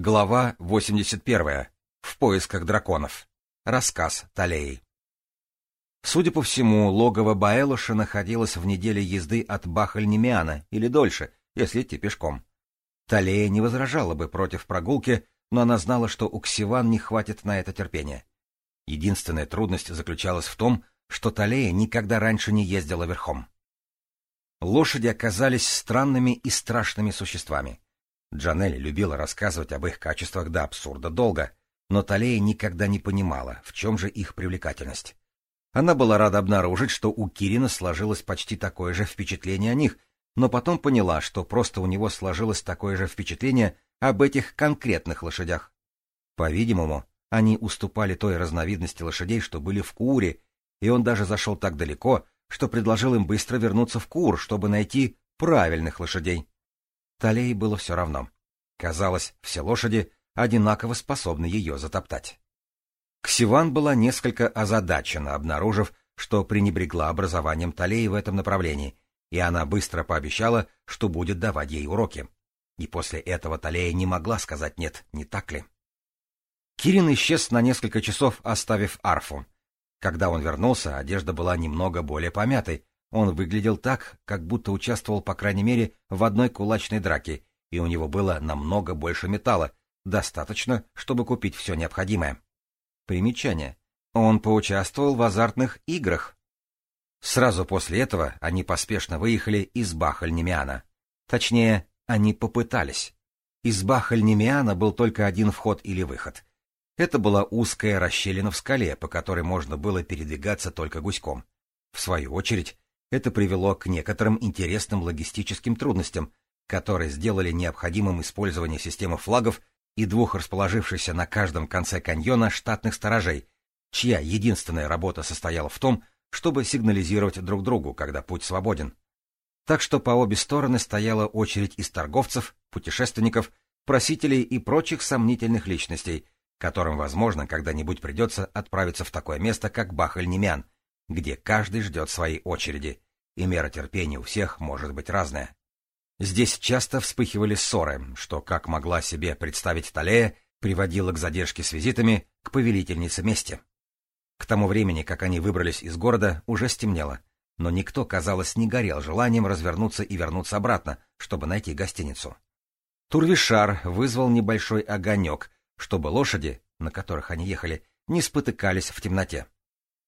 Глава 81. В поисках драконов. Рассказ Талеи. Судя по всему, логово Баэлоша находилось в неделе езды от Бахальнемиана или дольше, если идти пешком. Талея не возражала бы против прогулки, но она знала, что у Ксиван не хватит на это терпения. Единственная трудность заключалась в том, что Талея никогда раньше не ездила верхом. Лошади оказались странными и страшными существами — Джанель любила рассказывать об их качествах до абсурда долго, но Талея никогда не понимала, в чем же их привлекательность. Она была рада обнаружить, что у Кирина сложилось почти такое же впечатление о них, но потом поняла, что просто у него сложилось такое же впечатление об этих конкретных лошадях. По-видимому, они уступали той разновидности лошадей, что были в Куре, и он даже зашел так далеко, что предложил им быстро вернуться в Кур, чтобы найти правильных лошадей. Талей было все равно. Казалось, все лошади одинаково способны ее затоптать. Ксиван была несколько озадачена, обнаружив, что пренебрегла образованием Талей в этом направлении, и она быстро пообещала, что будет давать ей уроки. И после этого Талея не могла сказать «нет», не так ли? Кирин исчез на несколько часов, оставив арфу. Когда он вернулся, одежда была немного более помятой, он выглядел так, как будто участвовал, по крайней мере, в одной кулачной драке, и у него было намного больше металла, достаточно, чтобы купить все необходимое. Примечание. Он поучаствовал в азартных играх. Сразу после этого они поспешно выехали из Бахальнемиана. Точнее, они попытались. Из Бахальнемиана был только один вход или выход. Это была узкая расщелина в скале, по которой можно было передвигаться только гуськом. В свою очередь, это привело к некоторым интересным логистическим трудностям, которые сделали необходимым использование системы флагов и двух расположившихся на каждом конце каньона штатных сторожей, чья единственная работа состояла в том, чтобы сигнализировать друг другу, когда путь свободен. Так что по обе стороны стояла очередь из торговцев, путешественников, просителей и прочих сомнительных личностей, которым, возможно, когда-нибудь придется отправиться в такое место, как Бахальнемян, немян — где каждый ждет своей очереди, и мера терпения у всех может быть разная. Здесь часто вспыхивали ссоры, что, как могла себе представить Талея, приводило к задержке с визитами к повелительнице мести. К тому времени, как они выбрались из города, уже стемнело, но никто, казалось, не горел желанием развернуться и вернуться обратно, чтобы найти гостиницу. Турвишар вызвал небольшой огонек, чтобы лошади, на которых они ехали, не спотыкались в темноте.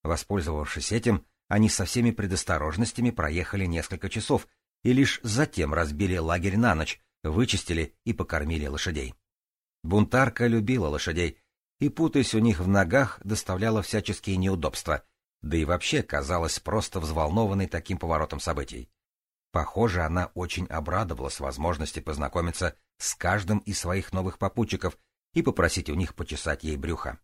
Воспользовавшись этим, они со всеми предосторожностями проехали несколько часов и лишь затем разбили лагерь на ночь, вычистили и покормили лошадей. Бунтарка любила лошадей, и, путаясь у них в ногах, доставляла всяческие неудобства, да и вообще казалась просто взволнованной таким поворотом событий. Похоже, она очень обрадовалась возможности познакомиться с каждым из своих новых попутчиков и попросить у них почесать ей брюха.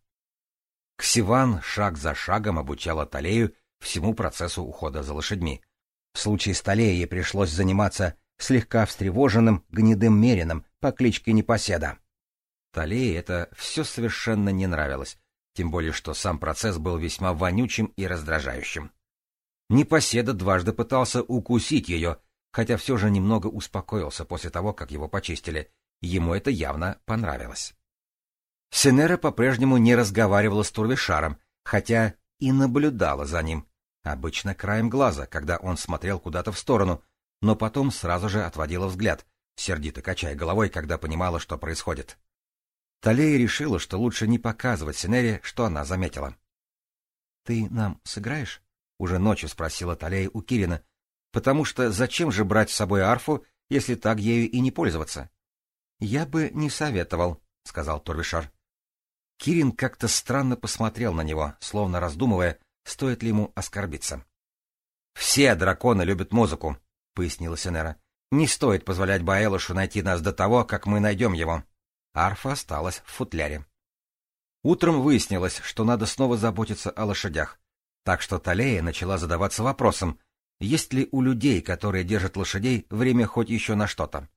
Ксиван шаг за шагом обучала Талею всему процессу ухода за лошадьми. В случае с Талеей пришлось заниматься слегка встревоженным гнедым мерином по кличке Непоседа. Талее это все совершенно не нравилось, тем более что сам процесс был весьма вонючим и раздражающим. Непоседа дважды пытался укусить ее, хотя все же немного успокоился после того, как его почистили. Ему это явно понравилось. Сенера по-прежнему не разговаривала с Турвишаром, хотя и наблюдала за ним, обычно краем глаза, когда он смотрел куда-то в сторону, но потом сразу же отводила взгляд, сердито качая головой, когда понимала, что происходит. Талея решила, что лучше не показывать Сенере, что она заметила. — Ты нам сыграешь? — уже ночью спросила Талея у Кирина, потому что зачем же брать с собой арфу, если так ею и не пользоваться? — Я бы не советовал, — сказал Турвишар. Кирин как-то странно посмотрел на него, словно раздумывая, стоит ли ему оскорбиться. «Все драконы любят музыку», — пояснила Сенера. «Не стоит позволять Баэлышу найти нас до того, как мы найдем его». Арфа осталась в футляре. Утром выяснилось, что надо снова заботиться о лошадях. Так что Талея начала задаваться вопросом, есть ли у людей, которые держат лошадей, время хоть еще на что-то.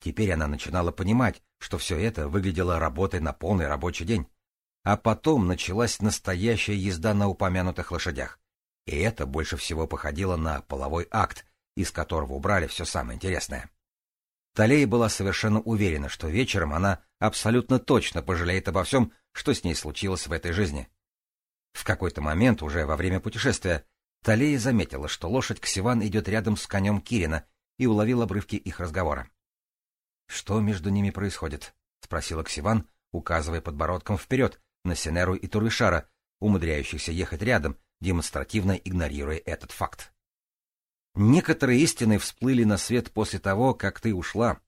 Теперь она начинала понимать, что все это выглядело работой на полный рабочий день. А потом началась настоящая езда на упомянутых лошадях. И это больше всего походило на половой акт, из которого убрали все самое интересное. Талей была совершенно уверена, что вечером она абсолютно точно пожалеет обо всем, что с ней случилось в этой жизни. В какой-то момент, уже во время путешествия, Талия заметила, что лошадь Ксиван идет рядом с конем Кирина и уловила обрывки их разговора. — Что между ними происходит? — спросила Ксиван, указывая подбородком вперед, на Синеру и Турвишара, умудряющихся ехать рядом, демонстративно игнорируя этот факт. Некоторые истины всплыли на свет после того, как ты ушла.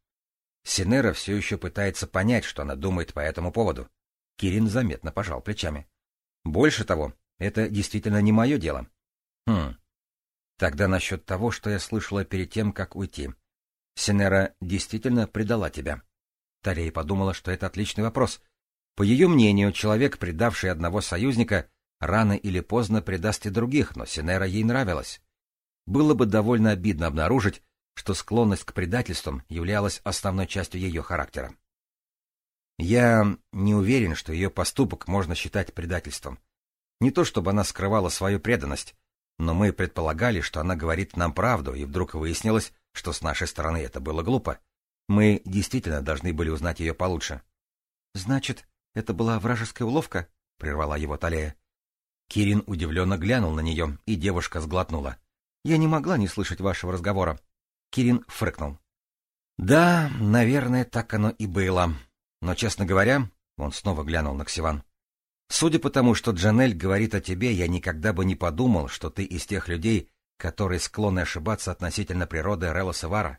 Синера все еще пытается понять, что она думает по этому поводу. Кирин заметно пожал плечами. Больше того, это действительно не мое дело. Хм. Тогда насчет того, что я слышала перед тем, как уйти. Синера действительно предала тебя. Талия подумала, что это отличный вопрос, по ее мнению, человек, предавший одного союзника, рано или поздно предаст и других, но Синера ей нравилась. Было бы довольно обидно обнаружить, что склонность к предательствам являлась основной частью ее характера. Я не уверен, что ее поступок можно считать предательством. Не то чтобы она скрывала свою преданность, но мы предполагали, что она говорит нам правду, и вдруг выяснилось, что с нашей стороны это было глупо. Мы действительно должны были узнать ее получше. — Значит, это была вражеская уловка, — прервала его Талия. Кирин удивленно глянул на нее, и девушка сглотнула. «Я не могла не слышать вашего разговора». Кирин фыркнул. «Да, наверное, так оно и было. Но, честно говоря...» — он снова глянул на Ксиван. «Судя по тому, что Джанель говорит о тебе, я никогда бы не подумал, что ты из тех людей, которые склонны ошибаться относительно природы Релла Севара».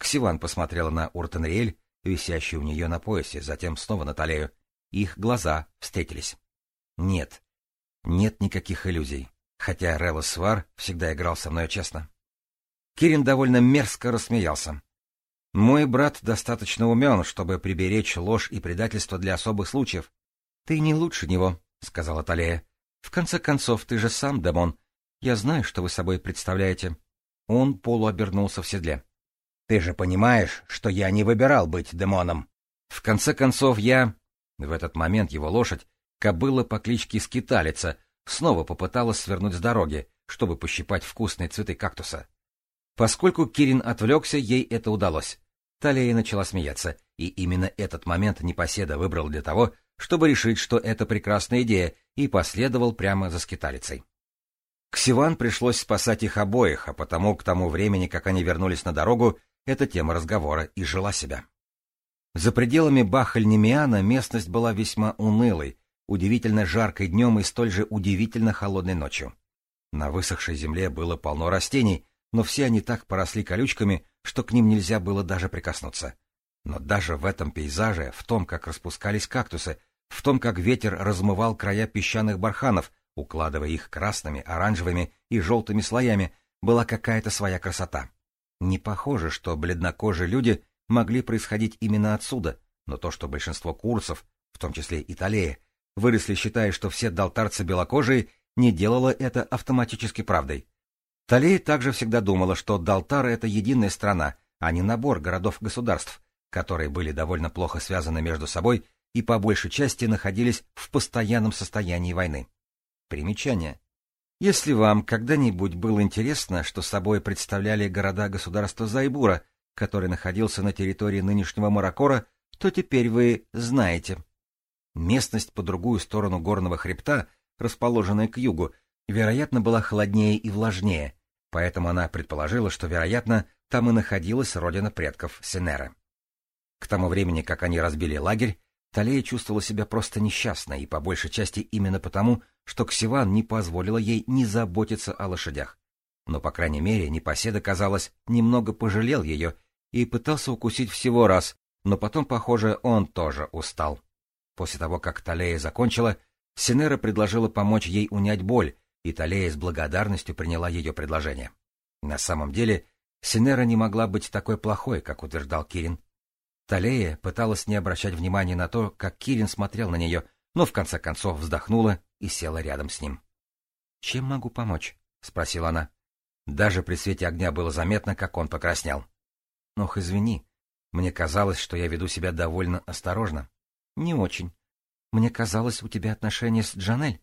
Ксиван посмотрела на Уртенриэль, висящую у нее на поясе, затем снова на Талею. Их глаза встретились. Нет. Нет никаких иллюзий. Хотя Релос Свар всегда играл со мной честно. Кирин довольно мерзко рассмеялся. «Мой брат достаточно умен, чтобы приберечь ложь и предательство для особых случаев. Ты не лучше него», — сказала Талея. «В конце концов, ты же сам, Демон. Я знаю, что вы собой представляете». Он полуобернулся в седле. «Ты же понимаешь, что я не выбирал быть демоном. В конце концов, я...» В этот момент его лошадь, кобыла по кличке Скиталица, снова попыталась свернуть с дороги, чтобы пощипать вкусные цветы кактуса. Поскольку Кирин отвлекся, ей это удалось. Талия начала смеяться, и именно этот момент непоседа выбрал для того, чтобы решить, что это прекрасная идея, и последовал прямо за скиталицей. Ксиван пришлось спасать их обоих, а потому к тому времени, как они вернулись на дорогу, эта тема разговора и жила себя. За пределами Бахаль-Немиана местность была весьма унылой, удивительно жаркой днем и столь же удивительно холодной ночью. На высохшей земле было полно растений, но все они так поросли колючками, что к ним нельзя было даже прикоснуться. Но даже в этом пейзаже, в том, как распускались кактусы, в том, как ветер размывал края песчаных барханов, укладывая их красными, оранжевыми и желтыми слоями, была какая-то своя красота. Не похоже, что бледнокожие люди могли происходить именно отсюда, но то, что большинство курсов, в том числе и Талея, выросли, считая, что все долтарцы белокожие, не делало это автоматически правдой. Талея также всегда думала, что Далтар — это единая страна, а не набор городов-государств, которые были довольно плохо связаны между собой и по большей части находились в постоянном состоянии войны. Примечание. Если вам когда-нибудь было интересно, что собой представляли города-государства Зайбура, который находился на территории нынешнего Маракора, то теперь вы знаете. Местность по другую сторону горного хребта, расположенная к югу, вероятно, была холоднее и влажнее, поэтому она предположила, что, вероятно, там и находилась родина предков Сенера. К тому времени, как они разбили лагерь, Талея чувствовала себя просто несчастной, и по большей части именно потому, что Ксиван не позволила ей не заботиться о лошадях. Но, по крайней мере, непоседа, казалось, немного пожалел ее и пытался укусить всего раз, но потом, похоже, он тоже устал. После того, как Талея закончила, Синера предложила помочь ей унять боль, и Талея с благодарностью приняла ее предложение. На самом деле, Синера не могла быть такой плохой, как утверждал Кирин. Талея пыталась не обращать внимания на то, как Кирин смотрел на нее, но в конце концов вздохнула и села рядом с ним. — Чем могу помочь? — спросила она. Даже при свете огня было заметно, как он покраснел. Ох, извини. Мне казалось, что я веду себя довольно осторожно. Не очень. Мне казалось, у тебя отношения с Джанель.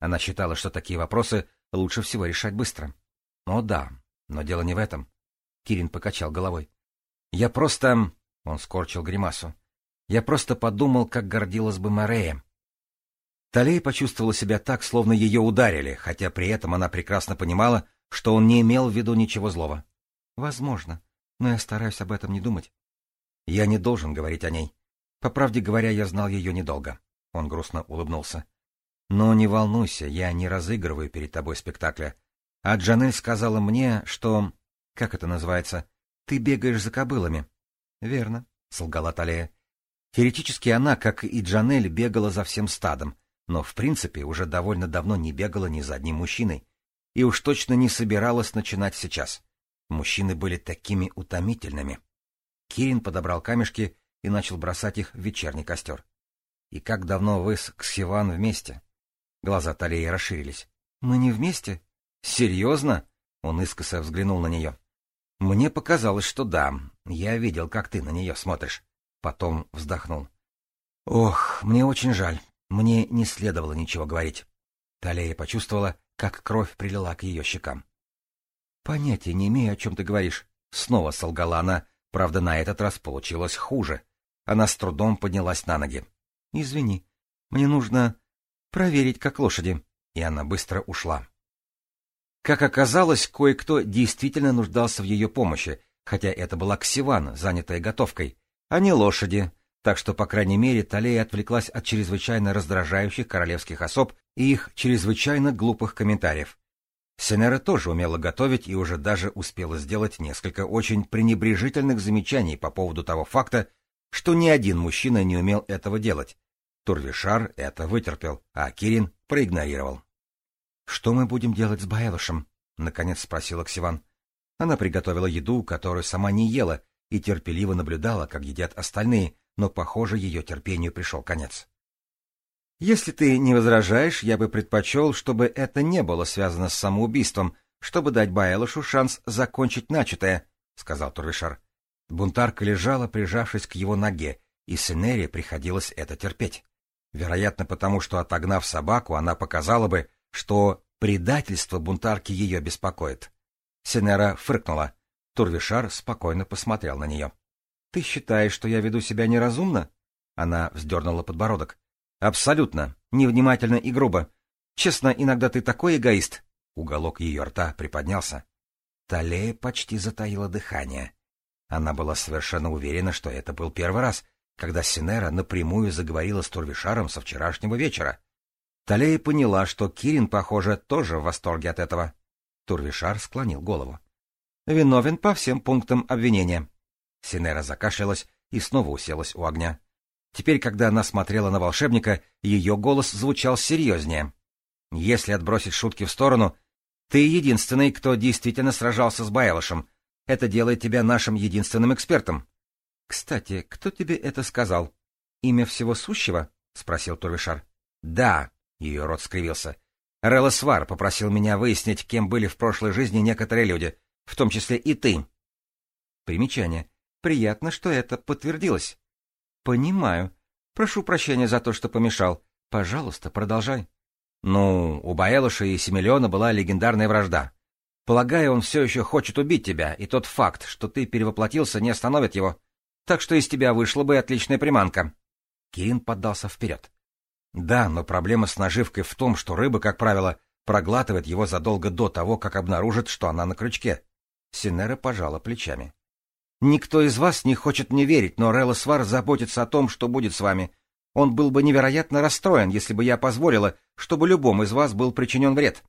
Она считала, что такие вопросы лучше всего решать быстро. О да, но дело не в этом. Кирин покачал головой. Я просто... Он скорчил гримасу. Я просто подумал, как гордилась бы Морея. Талей почувствовала себя так, словно ее ударили, хотя при этом она прекрасно понимала, что он не имел в виду ничего злого. Возможно но я стараюсь об этом не думать. Я не должен говорить о ней. По правде говоря, я знал ее недолго. Он грустно улыбнулся. Но не волнуйся, я не разыгрываю перед тобой спектакля. А Джанель сказала мне, что... Как это называется? Ты бегаешь за кобылами. Верно, солгала Талия. Теоретически она, как и Джанель, бегала за всем стадом, но в принципе уже довольно давно не бегала ни за одним мужчиной. И уж точно не собиралась начинать сейчас. Мужчины были такими утомительными. Кирин подобрал камешки и начал бросать их в вечерний костер. — И как давно вы с Ксиван вместе? Глаза Талии расширились. — Мы не вместе? — Серьезно? — он искоса взглянул на нее. — Мне показалось, что да. Я видел, как ты на нее смотришь. Потом вздохнул. — Ох, мне очень жаль. Мне не следовало ничего говорить. Талия почувствовала, как кровь прилила к ее щекам. Понятия не имею, о чем ты говоришь. Снова солгала она, правда, на этот раз получилось хуже. Она с трудом поднялась на ноги. Извини, мне нужно проверить, как лошади. И она быстро ушла. Как оказалось, кое-кто действительно нуждался в ее помощи, хотя это была Ксиван, занятая готовкой, а не лошади, так что, по крайней мере, Талея отвлеклась от чрезвычайно раздражающих королевских особ и их чрезвычайно глупых комментариев. Сенера тоже умела готовить и уже даже успела сделать несколько очень пренебрежительных замечаний по поводу того факта, что ни один мужчина не умел этого делать. Турвишар это вытерпел, а Кирин проигнорировал. — Что мы будем делать с Баэлышем? — наконец спросила Ксиван. Она приготовила еду, которую сама не ела, и терпеливо наблюдала, как едят остальные, но, похоже, ее терпению пришел конец. Если ты не возражаешь, я бы предпочел, чтобы это не было связано с самоубийством, чтобы дать Баэлышу шанс закончить начатое, — сказал Турвишар. Бунтарка лежала, прижавшись к его ноге, и Сенере приходилось это терпеть. Вероятно, потому что, отогнав собаку, она показала бы, что предательство бунтарки ее беспокоит. Сенера фыркнула. Турвишар спокойно посмотрел на нее. — Ты считаешь, что я веду себя неразумно? Она вздернула подбородок. Абсолютно. Невнимательно и грубо. Честно, иногда ты такой эгоист. Уголок ее рта приподнялся. Талея почти затаила дыхание. Она была совершенно уверена, что это был первый раз, когда Синера напрямую заговорила с Турвишаром со вчерашнего вечера. Талея поняла, что Кирин, похоже, тоже в восторге от этого. Турвишар склонил голову. «Виновен по всем пунктам обвинения». Синера закашлялась и снова уселась у огня. Теперь, когда она смотрела на волшебника, ее голос звучал серьезнее. «Если отбросить шутки в сторону, ты единственный, кто действительно сражался с Байлошем. Это делает тебя нашим единственным экспертом». «Кстати, кто тебе это сказал? Имя всего сущего?» — спросил Турвишар. «Да», — ее рот скривился. «Релосвар попросил меня выяснить, кем были в прошлой жизни некоторые люди, в том числе и ты». Примечание. Приятно, что это подтвердилось. «Понимаю. Прошу прощения за то, что помешал. Пожалуйста, продолжай». «Ну, у Баэлыша и Семилиона была легендарная вражда. Полагаю, он все еще хочет убить тебя, и тот факт, что ты перевоплотился, не остановит его. Так что из тебя вышла бы отличная приманка». Кирин поддался вперед. «Да, но проблема с наживкой в том, что рыба, как правило, проглатывает его задолго до того, как обнаружит, что она на крючке». Синера пожала плечами. Никто из вас не хочет мне верить, но Релла Свар заботится о том, что будет с вами. Он был бы невероятно расстроен, если бы я позволила, чтобы любому из вас был причинен вред.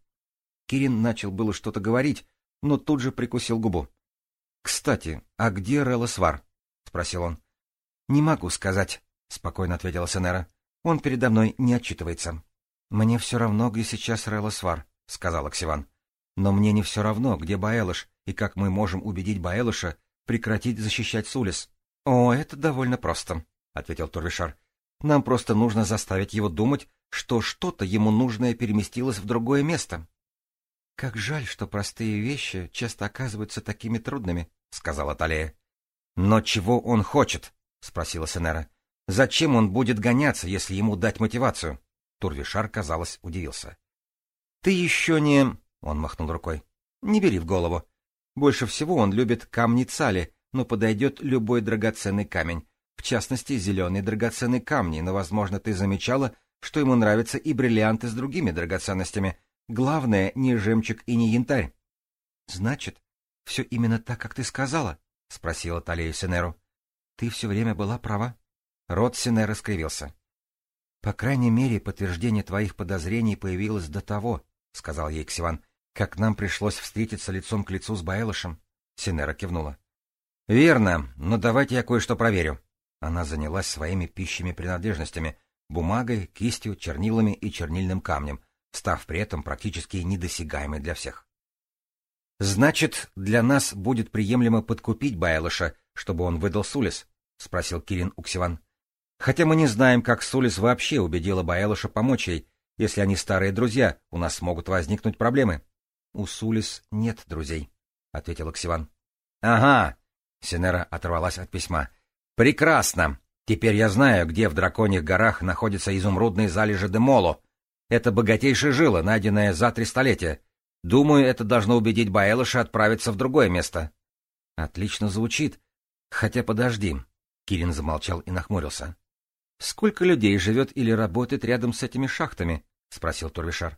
Кирин начал было что-то говорить, но тут же прикусил губу. — Кстати, а где Релла Свар? — спросил он. — Не могу сказать, — спокойно ответила Сенера. — Он передо мной не отчитывается. — Мне все равно, где сейчас Релла Свар, — сказал Оксиван. — Но мне не все равно, где Баэлыш, и как мы можем убедить Баэлыша, прекратить защищать Сулис. — О, это довольно просто, — ответил Турвишар. — Нам просто нужно заставить его думать, что что-то ему нужное переместилось в другое место. — Как жаль, что простые вещи часто оказываются такими трудными, — сказала Талия. — Но чего он хочет? — спросила Сенера. — Зачем он будет гоняться, если ему дать мотивацию? Турвишар, казалось, удивился. — Ты еще не... — он махнул рукой. — Не бери в голову. Больше всего он любит камни цали, но подойдет любой драгоценный камень, в частности, зеленые драгоценные камни, но, возможно, ты замечала, что ему нравятся и бриллианты с другими драгоценностями. Главное, не жемчуг и не янтарь. — Значит, все именно так, как ты сказала? — спросила Талея Синеру. — Ты все время была права. Рот Синера скривился. — По крайней мере, подтверждение твоих подозрений появилось до того, — сказал ей Ксиван как нам пришлось встретиться лицом к лицу с Баэлышем. Синера кивнула. «Верно, но давайте я кое-что проверю». Она занялась своими пищими принадлежностями — бумагой, кистью, чернилами и чернильным камнем, став при этом практически недосягаемой для всех. «Значит, для нас будет приемлемо подкупить Байлыша, чтобы он выдал Сулис?» — спросил Кирин Уксиван. «Хотя мы не знаем, как Сулис вообще убедила Байлыша помочь ей. Если они старые друзья, у нас могут возникнуть проблемы». «У Сулис нет друзей», — ответил Оксиван. «Ага», — Синера оторвалась от письма. «Прекрасно! Теперь я знаю, где в Драконьих горах находятся изумрудные залежи Демоло. Это богатейшая жила, найденная за три столетия. Думаю, это должно убедить Баэлыша отправиться в другое место». «Отлично звучит. Хотя подожди». Кирин замолчал и нахмурился. «Сколько людей живет или работает рядом с этими шахтами?» — спросил Турвишар.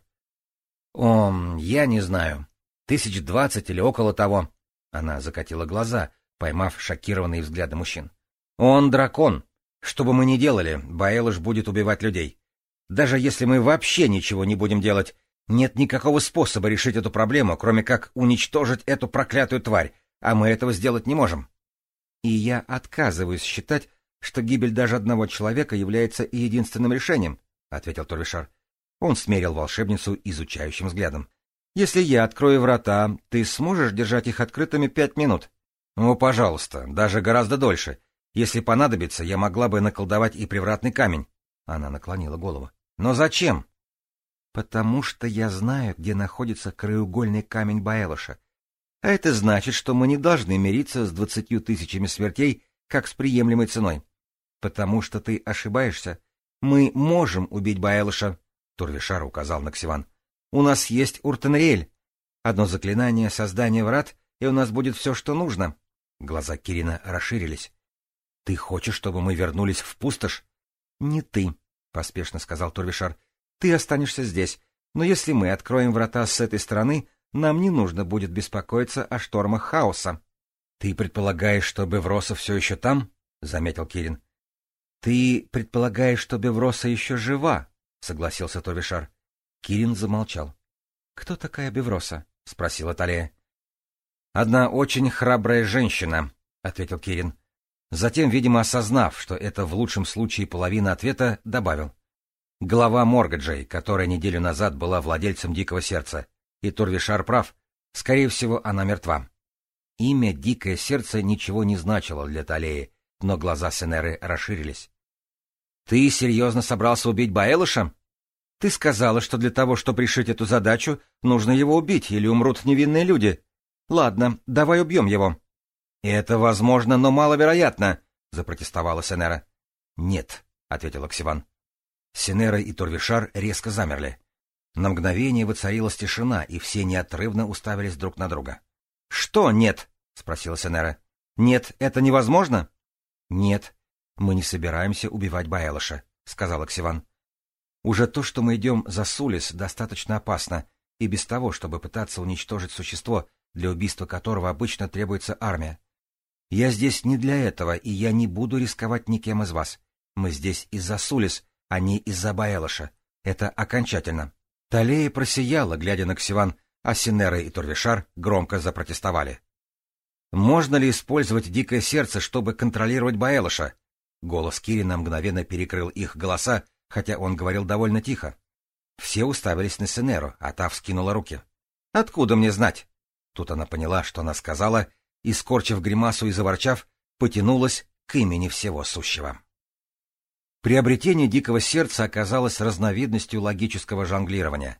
Ом, я не знаю. Тысяч двадцать или около того. Она закатила глаза, поймав шокированные взгляды мужчин. Он дракон. Что бы мы ни делали, Баэлыш будет убивать людей. Даже если мы вообще ничего не будем делать, нет никакого способа решить эту проблему, кроме как уничтожить эту проклятую тварь, а мы этого сделать не можем. И я отказываюсь считать, что гибель даже одного человека является единственным решением, — ответил Турвишар. Он смерил волшебницу изучающим взглядом. «Если я открою врата, ты сможешь держать их открытыми пять минут?» «Ну, пожалуйста, даже гораздо дольше. Если понадобится, я могла бы наколдовать и привратный камень». Она наклонила голову. «Но зачем?» «Потому что я знаю, где находится краеугольный камень Баэлоша. А это значит, что мы не должны мириться с двадцатью тысячами смертей, как с приемлемой ценой. Потому что ты ошибаешься. Мы можем убить Баэлоша». — Турвишар указал на Ксиван. — У нас есть Уртенриэль. Одно заклинание — создание врат, и у нас будет все, что нужно. Глаза Кирина расширились. — Ты хочешь, чтобы мы вернулись в пустошь? — Не ты, — поспешно сказал Турвишар. — Ты останешься здесь, но если мы откроем врата с этой стороны, нам не нужно будет беспокоиться о штормах хаоса. — Ты предполагаешь, что Бевроса все еще там? — заметил Кирин. — Ты предполагаешь, что Бевроса еще жива? — согласился Товишар. Кирин замолчал. — Кто такая Бевроса? — спросила Талия. — Одна очень храбрая женщина, — ответил Кирин. Затем, видимо, осознав, что это в лучшем случае половина ответа, добавил. Глава Моргаджей, которая неделю назад была владельцем Дикого Сердца. И Турвишар прав. Скорее всего, она мертва. Имя Дикое Сердце ничего не значило для Талеи, но глаза Сенеры расширились. Ты серьезно собрался убить Баэлыша? Ты сказала, что для того, чтобы решить эту задачу, нужно его убить, или умрут невинные люди. Ладно, давай убьем его. Это возможно, но маловероятно, запротестовала Сенера. Нет, ответил Оксиван. Сенера и Торвишар резко замерли. На мгновение воцарилась тишина, и все неотрывно уставились друг на друга. — Что нет? — спросила Сенера. — Нет, это невозможно? — Нет, «Мы не собираемся убивать Баэлыша», — сказал Оксиван. «Уже то, что мы идем за Сулис, достаточно опасно, и без того, чтобы пытаться уничтожить существо, для убийства которого обычно требуется армия. Я здесь не для этого, и я не буду рисковать никем из вас. Мы здесь из-за Сулис, а не из-за Баэлыша. Это окончательно». Талея просияла, глядя на Ксиван, а Синера и Турвишар громко запротестовали. «Можно ли использовать дикое сердце, чтобы контролировать Баэлыша?» Голос Кирина мгновенно перекрыл их голоса, хотя он говорил довольно тихо. Все уставились на Сенеру, а та вскинула руки. «Откуда мне знать?» Тут она поняла, что она сказала, и, скорчив гримасу и заворчав, потянулась к имени всего сущего. Приобретение дикого сердца оказалось разновидностью логического жонглирования.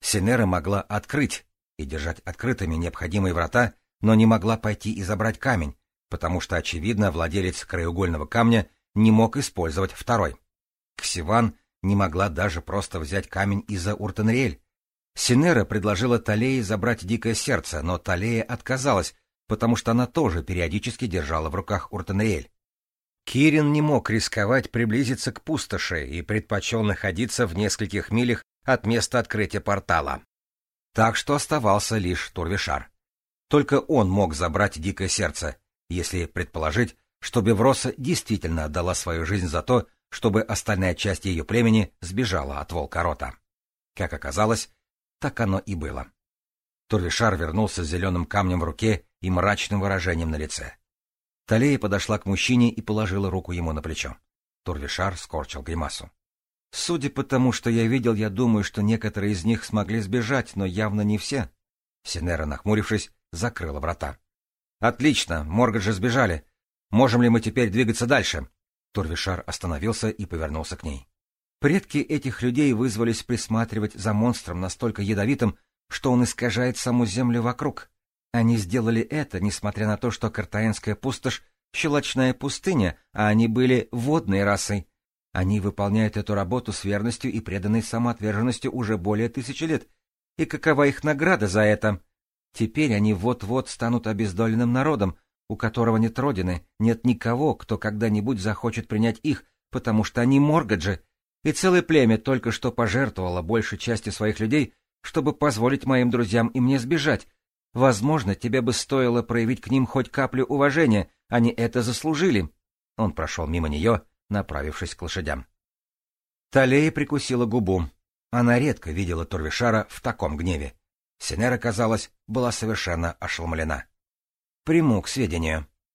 Синера могла открыть и держать открытыми необходимые врата, но не могла пойти и забрать камень, потому что, очевидно, владелец краеугольного камня не мог использовать второй. Ксиван не могла даже просто взять камень из-за Уртенриэль. Синера предложила Талее забрать дикое сердце, но Талея отказалась, потому что она тоже периодически держала в руках Уртенриэль. Кирин не мог рисковать приблизиться к пустоши и предпочел находиться в нескольких милях от места открытия портала. Так что оставался лишь Турвишар. Только он мог забрать дикое сердце, если предположить, чтобы Вроса действительно отдала свою жизнь за то, чтобы остальная часть ее племени сбежала от Волкорота, Как оказалось, так оно и было. Турвишар вернулся с зеленым камнем в руке и мрачным выражением на лице. Талея подошла к мужчине и положила руку ему на плечо. Турвишар скорчил гримасу. — Судя по тому, что я видел, я думаю, что некоторые из них смогли сбежать, но явно не все. Синера, нахмурившись, закрыла врата. — Отлично, Моргат же сбежали. Можем ли мы теперь двигаться дальше? Турвишар остановился и повернулся к ней. Предки этих людей вызвались присматривать за монстром настолько ядовитым, что он искажает саму землю вокруг. Они сделали это, несмотря на то, что Картаенская пустошь — щелочная пустыня, а они были водной расой. Они выполняют эту работу с верностью и преданной самоотверженностью уже более тысячи лет. И какова их награда за это? Теперь они вот-вот станут обездоленным народом, у которого нет родины, нет никого, кто когда-нибудь захочет принять их, потому что они моргаджи, и целое племя только что пожертвовало большей части своих людей, чтобы позволить моим друзьям и мне сбежать. Возможно, тебе бы стоило проявить к ним хоть каплю уважения, они это заслужили. Он прошел мимо нее, направившись к лошадям. Талея прикусила губу. Она редко видела Турвишара в таком гневе. Синера, казалось, была совершенно ошеломлена приму к сведению.